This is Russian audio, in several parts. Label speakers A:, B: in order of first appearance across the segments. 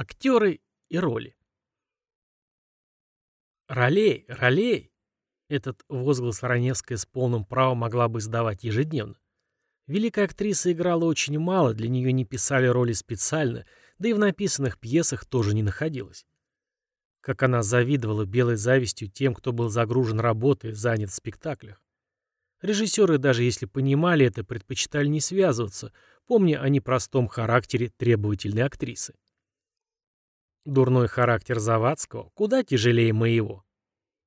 A: Актеры и роли. «Ролей! Ролей!» Этот возглас Раневская с полным правом могла бы сдавать ежедневно. Великая актриса играла очень мало, для нее не писали роли специально, да и в написанных пьесах тоже не находилось. Как она завидовала белой завистью тем, кто был загружен работой, занят в спектаклях. Режиссеры, даже если понимали это, предпочитали не связываться, помня о непростом характере требовательной актрисы. Дурной характер Завадского куда тяжелее моего.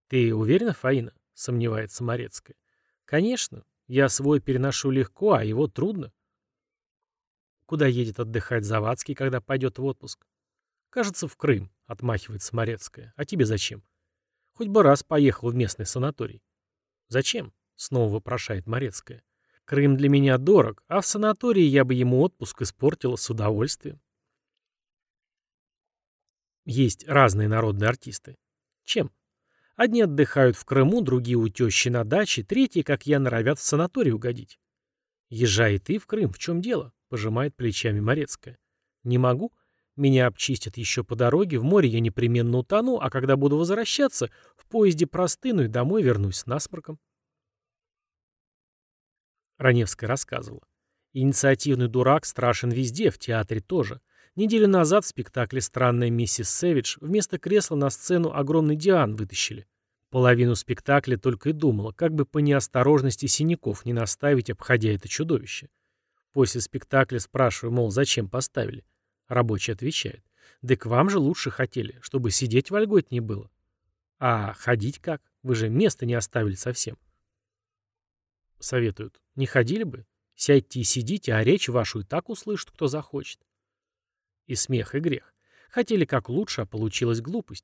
A: Ты уверена, Фаина? Сомневается Морецкая. Конечно. Я свой переношу легко, а его трудно. Куда едет отдыхать Завадский, когда пойдет в отпуск? Кажется, в Крым, отмахивается Морецкая. А тебе зачем? Хоть бы раз поехал в местный санаторий. Зачем? Снова вопрошает Морецкая. Крым для меня дорог, а в санатории я бы ему отпуск испортила с удовольствием. Есть разные народные артисты. Чем? Одни отдыхают в Крыму, другие у тещи на даче, третьи, как я, норовят в санаторий угодить. «Езжай ты в Крым, в чем дело?» — пожимает плечами Морецкая. «Не могу. Меня обчистят еще по дороге, в море я непременно утону, а когда буду возвращаться, в поезде простыну и домой вернусь с насморком». Раневская рассказывала. «Инициативный дурак страшен везде, в театре тоже. Неделю назад в спектакле «Странная миссис Сэвидж» вместо кресла на сцену огромный диан вытащили. Половину спектакля только и думала, как бы по неосторожности синяков не наставить, обходя это чудовище. После спектакля спрашиваю, мол, зачем поставили. Рабочий отвечает. Да к вам же лучше хотели, чтобы сидеть вольготнее было. А ходить как? Вы же места не оставили совсем. Советуют. Не ходили бы? Сядьте и сидите, а речь вашу и так услышит, кто захочет. И смех, и грех. Хотели как лучше, а получилась глупость.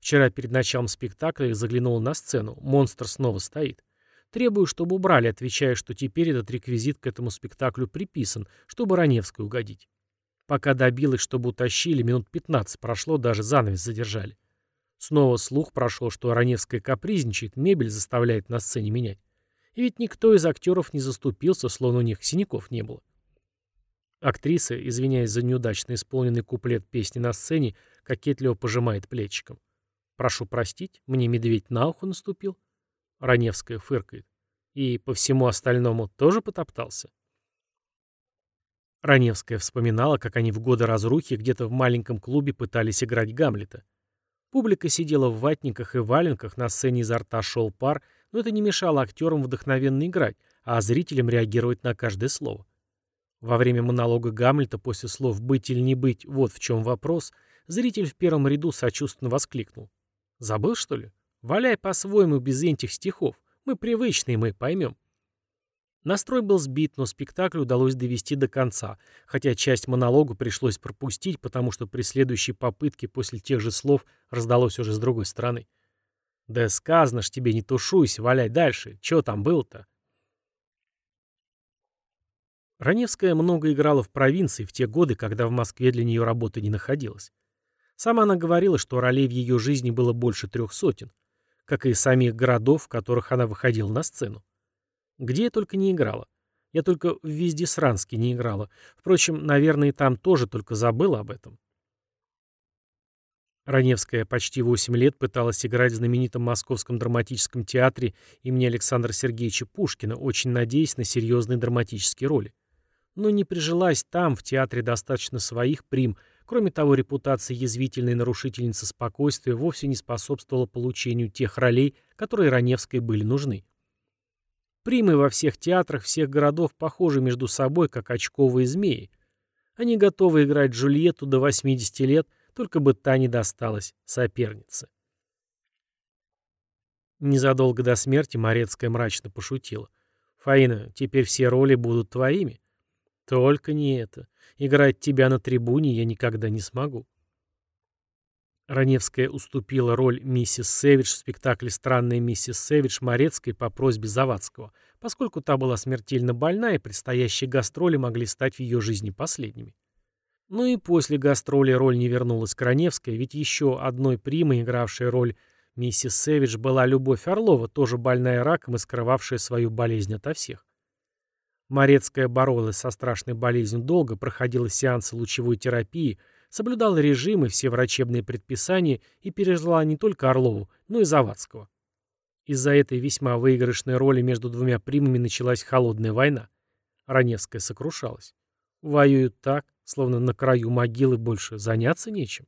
A: Вчера перед началом спектакля я заглянул на сцену. Монстр снова стоит. Требую, чтобы убрали, отвечая, что теперь этот реквизит к этому спектаклю приписан, чтобы Раневской угодить. Пока добилась, чтобы утащили, минут 15 прошло, даже занавес задержали. Снова слух прошел, что Раневская капризничает, мебель заставляет на сцене менять. И ведь никто из актеров не заступился, словно у них синяков не было. Актриса, извиняясь за неудачно исполненный куплет песни на сцене, кокетливо пожимает плечиком. «Прошу простить, мне медведь на ухо наступил». Раневская фыркает. «И по всему остальному тоже потоптался?» Раневская вспоминала, как они в годы разрухи где-то в маленьком клубе пытались играть Гамлета. Публика сидела в ватниках и валенках, на сцене изо рта шел пар, но это не мешало актерам вдохновенно играть, а зрителям реагировать на каждое слово. Во время монолога Гамлета после слов «быть или не быть, вот в чем вопрос», зритель в первом ряду сочувственно воскликнул. «Забыл, что ли? Валяй по-своему без этих стихов. Мы привычные, мы поймем». Настрой был сбит, но спектакль удалось довести до конца, хотя часть монолога пришлось пропустить, потому что при следующей попытке после тех же слов раздалось уже с другой стороны. «Да сказано ж тебе, не тушуйся, валяй дальше. Чего там было-то? Раневская много играла в провинции в те годы, когда в Москве для нее работы не находилось. Сама она говорила, что ролей в ее жизни было больше трех сотен, как и самих городов, в которых она выходила на сцену. Где я только не играла. Я только в Вездесранске не играла. Впрочем, наверное, и там тоже только забыла об этом. Раневская почти 8 лет пыталась играть в знаменитом Московском драматическом театре имени Александра Сергеевича Пушкина, очень надеясь на серьезные драматические роли но не прижилась там, в театре достаточно своих прим. Кроме того, репутация язвительной нарушительницы спокойствия вовсе не способствовала получению тех ролей, которые Раневской были нужны. Примы во всех театрах всех городов похожи между собой, как очковые змеи. Они готовы играть Джульетту до 80 лет, только бы та не досталась сопернице. Незадолго до смерти Морецкая мрачно пошутила. «Фаина, теперь все роли будут твоими. Только не это. Играть тебя на трибуне я никогда не смогу. Раневская уступила роль миссис Сэвидж в спектакле «Странная миссис Сэвидж» Морецкой по просьбе Завадского, поскольку та была смертельно больна, и предстоящие гастроли могли стать в ее жизни последними. Ну и после гастролей роль не вернулась к Раневской, ведь еще одной примой, игравшей роль миссис Сэвидж, была Любовь Орлова, тоже больная раком и скрывавшая свою болезнь ото всех. Морецкая боролась со страшной болезнью долго, проходила сеансы лучевой терапии, соблюдала режимы, все врачебные предписания и пережила не только Орлову, но и Завадского. Из-за этой весьма выигрышной роли между двумя примами началась холодная война. Раневская сокрушалась. Воюют так, словно на краю могилы больше заняться нечем.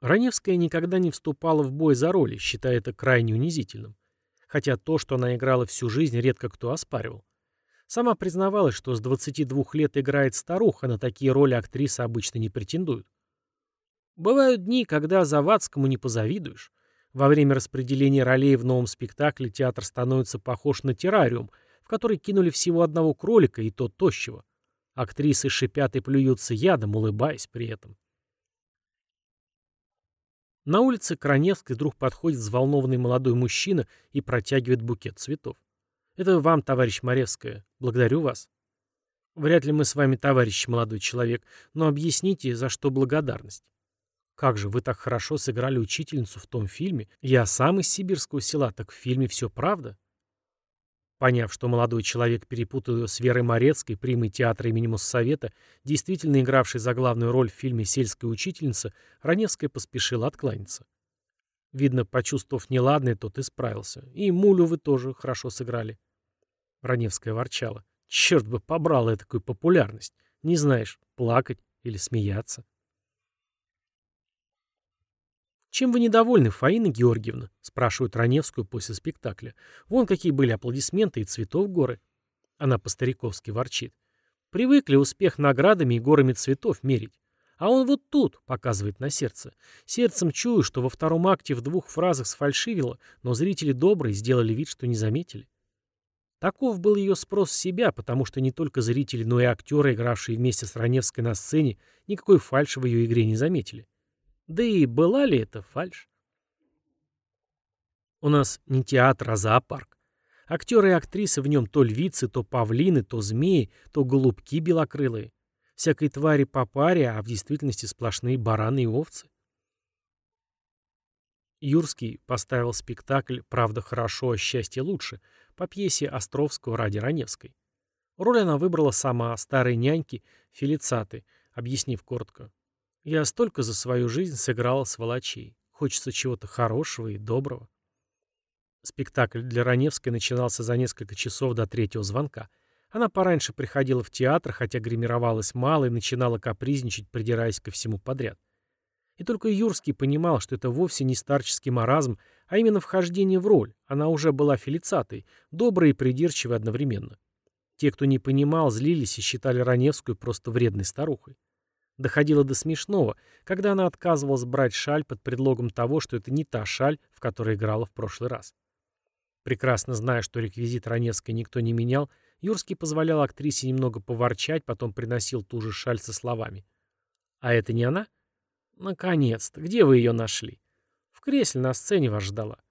A: Раневская никогда не вступала в бой за роли, считая это крайне унизительным хотя то, что она играла всю жизнь, редко кто оспаривал. Сама признавалась, что с 22 лет играет старуха, на такие роли актрисы обычно не претендуют. Бывают дни, когда Завадскому не позавидуешь. Во время распределения ролей в новом спектакле театр становится похож на террариум, в который кинули всего одного кролика и то тощего. Актрисы шипят и плюются ядом, улыбаясь при этом. На улице Краневской вдруг подходит взволнованный молодой мужчина и протягивает букет цветов. «Это вам, товарищ Моревская. Благодарю вас». «Вряд ли мы с вами товарищ, молодой человек, но объясните, за что благодарность». «Как же, вы так хорошо сыграли учительницу в том фильме. Я сам из сибирского села, так в фильме все правда?» Поняв, что молодой человек перепутал ее с Верой Морецкой, примой театра имени Моссовета, действительно игравшей за главную роль в фильме «Сельская учительница», Раневская поспешила откланяться. Видно, почувствовав неладное, тот исправился. И Мулю вы тоже хорошо сыграли. Раневская ворчала. Черт бы побрала такую популярность. Не знаешь, плакать или смеяться. «Чем вы недовольны, Фаина Георгиевна?» — спрашивают Раневскую после спектакля. «Вон какие были аплодисменты и цветов горы». Она по-стариковски ворчит. «Привыкли успех наградами и горами цветов мерить. А он вот тут», — показывает на сердце. «Сердцем чую, что во втором акте в двух фразах сфальшивило, но зрители добрые сделали вид, что не заметили». Таков был ее спрос с себя, потому что не только зрители, но и актеры, игравшие вместе с Раневской на сцене, никакой фальши в ее игре не заметили. Да и была ли это фальшь? У нас не театр, а зоопарк. Актеры и актрисы в нем то львицы, то павлины, то змеи, то голубки белокрылые. Всякой твари по паре, а в действительности сплошные бараны и овцы. Юрский поставил спектакль «Правда хорошо, а счастье лучше» по пьесе Островского ради Раневской. Роль она выбрала сама старой няньки Фелицаты, объяснив коротко. Я столько за свою жизнь сыграл сволочей. Хочется чего-то хорошего и доброго. Спектакль для Раневской начинался за несколько часов до третьего звонка. Она пораньше приходила в театр, хотя гримировалась мало и начинала капризничать, придираясь ко всему подряд. И только Юрский понимал, что это вовсе не старческий маразм, а именно вхождение в роль. Она уже была филицатой, доброй и придирчивой одновременно. Те, кто не понимал, злились и считали Раневскую просто вредной старухой. Доходило до смешного, когда она отказывалась брать шаль под предлогом того, что это не та шаль, в которой играла в прошлый раз. Прекрасно зная, что реквизит Раневской никто не менял, Юрский позволял актрисе немного поворчать, потом приносил ту же шаль со словами. «А это не она?» «Наконец-то! Где вы ее нашли?» «В кресле на сцене вас ждала».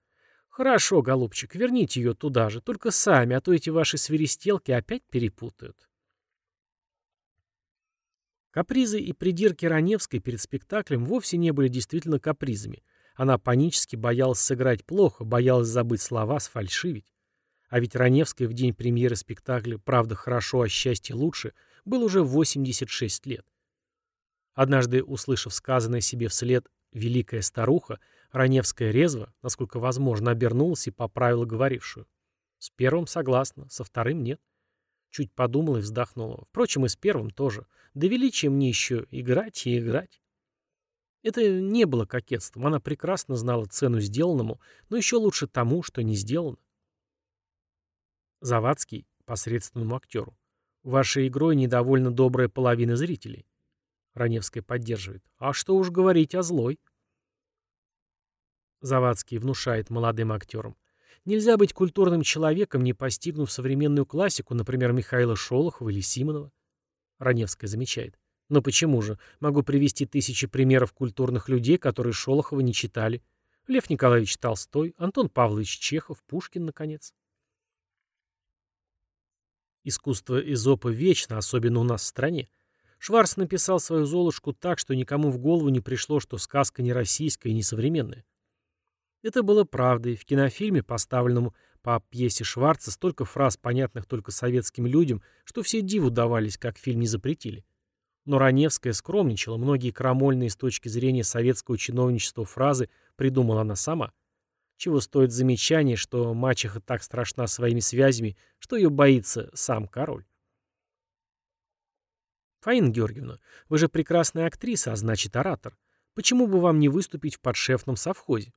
A: «Хорошо, голубчик, верните ее туда же, только сами, а то эти ваши свиристелки опять перепутают». Капризы и придирки Раневской перед спектаклем вовсе не были действительно капризами. Она панически боялась сыграть плохо, боялась забыть слова, сфальшивить. А ведь Раневской в день премьеры спектакля «Правда хорошо, а счастье лучше» был уже 86 лет. Однажды, услышав сказанное себе вслед «Великая старуха», Раневская резво, насколько возможно, обернулась и поправила говорившую. «С первым согласна, со вторым нет». Чуть подумала и вздохнула. Впрочем, и с первым тоже. Да величие мне еще играть и играть. Это не было кокетством. Она прекрасно знала цену сделанному, но еще лучше тому, что не сделано. Завадский посредственному актеру. Вашей игрой недовольно добрая половина зрителей. Раневская поддерживает. А что уж говорить о злой? Завадский внушает молодым актерам. Нельзя быть культурным человеком, не постигнув современную классику, например, Михаила Шолохова или Симонова. Раневская замечает. Но почему же? Могу привести тысячи примеров культурных людей, которые Шолохова не читали. Лев Николаевич Толстой, Антон Павлович Чехов, Пушкин, наконец. Искусство Эзопа вечно, особенно у нас в стране. Шварц написал свою «Золушку» так, что никому в голову не пришло, что сказка не российская и не современная. Это было правдой. В кинофильме, поставленному по пьесе Шварца, столько фраз, понятных только советским людям, что все диву давались, как фильм не запретили. Но Раневская скромничала, многие крамольные с точки зрения советского чиновничества фразы придумала она сама. Чего стоит замечание, что мачеха так страшна своими связями, что ее боится сам король. Фаина Георгиевна, вы же прекрасная актриса, а значит оратор. Почему бы вам не выступить в подшефном совхозе?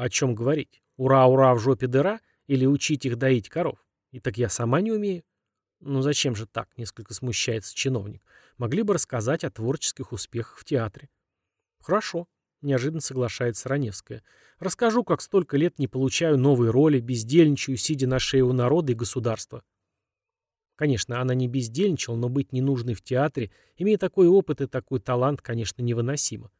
A: О чем говорить? Ура-ура, в жопе дыра? Или учить их доить коров? И так я сама не умею. Ну зачем же так, несколько смущается чиновник. Могли бы рассказать о творческих успехах в театре. Хорошо, неожиданно соглашается Раневская. Расскажу, как столько лет не получаю новые роли, бездельничаю, сидя на шее у народа и государства. Конечно, она не бездельничала, но быть ненужной в театре, имея такой опыт и такой талант, конечно, невыносимо.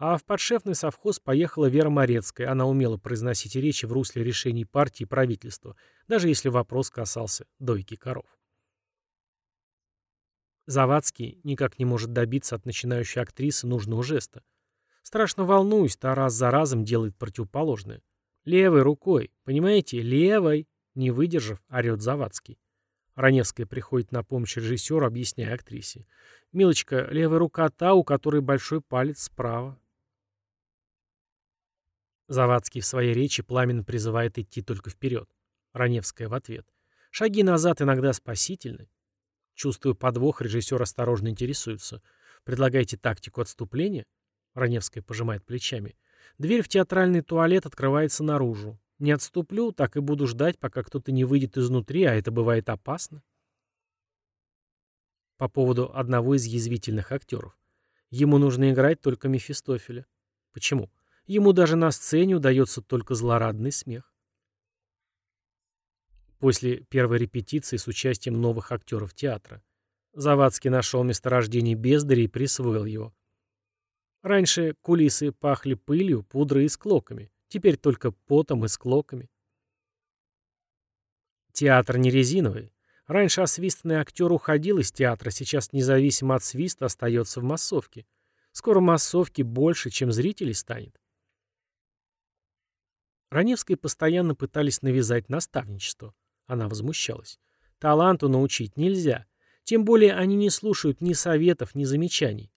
A: А в подшефный совхоз поехала Вера Морецкая. Она умела произносить речи в русле решений партии и правительства, даже если вопрос касался дойки коров. Завадский никак не может добиться от начинающей актрисы нужного жеста. Страшно волнуюсь, та раз за разом делает противоположное. Левой рукой, понимаете, левой, не выдержав, орет Завадский. Раневская приходит на помощь режиссеру, объясняя актрисе. «Милочка, левая рука та, у которой большой палец справа. Завадский в своей речи пламенно призывает идти только вперед. Раневская в ответ. Шаги назад иногда спасительны. Чувствую подвох, режиссер осторожно интересуется. Предлагаете тактику отступления? Раневская пожимает плечами. Дверь в театральный туалет открывается наружу. Не отступлю, так и буду ждать, пока кто-то не выйдет изнутри, а это бывает опасно. По поводу одного из язвительных актеров. Ему нужно играть только Мефистофеля. Почему? Ему даже на сцене удается только злорадный смех. После первой репетиции с участием новых актеров театра. Завадский нашел месторождение бездаря и присвоил его. Раньше кулисы пахли пылью, пудрой и склоками. Теперь только потом и склоками. Театр не резиновый. Раньше освистанный актер уходил из театра, сейчас независимо от свиста остается в массовке. Скоро массовки больше, чем зрителей станет. Раневской постоянно пытались навязать наставничество. Она возмущалась. Таланту научить нельзя. Тем более они не слушают ни советов, ни замечаний.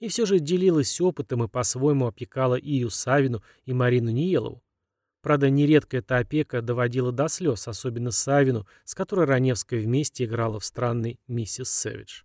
A: И все же делилась опытом и по-своему опекала Ию Савину и Марину Ниелову. Правда, нередко эта опека доводила до слез, особенно Савину, с которой Раневская вместе играла в странный «Миссис Сэвидж».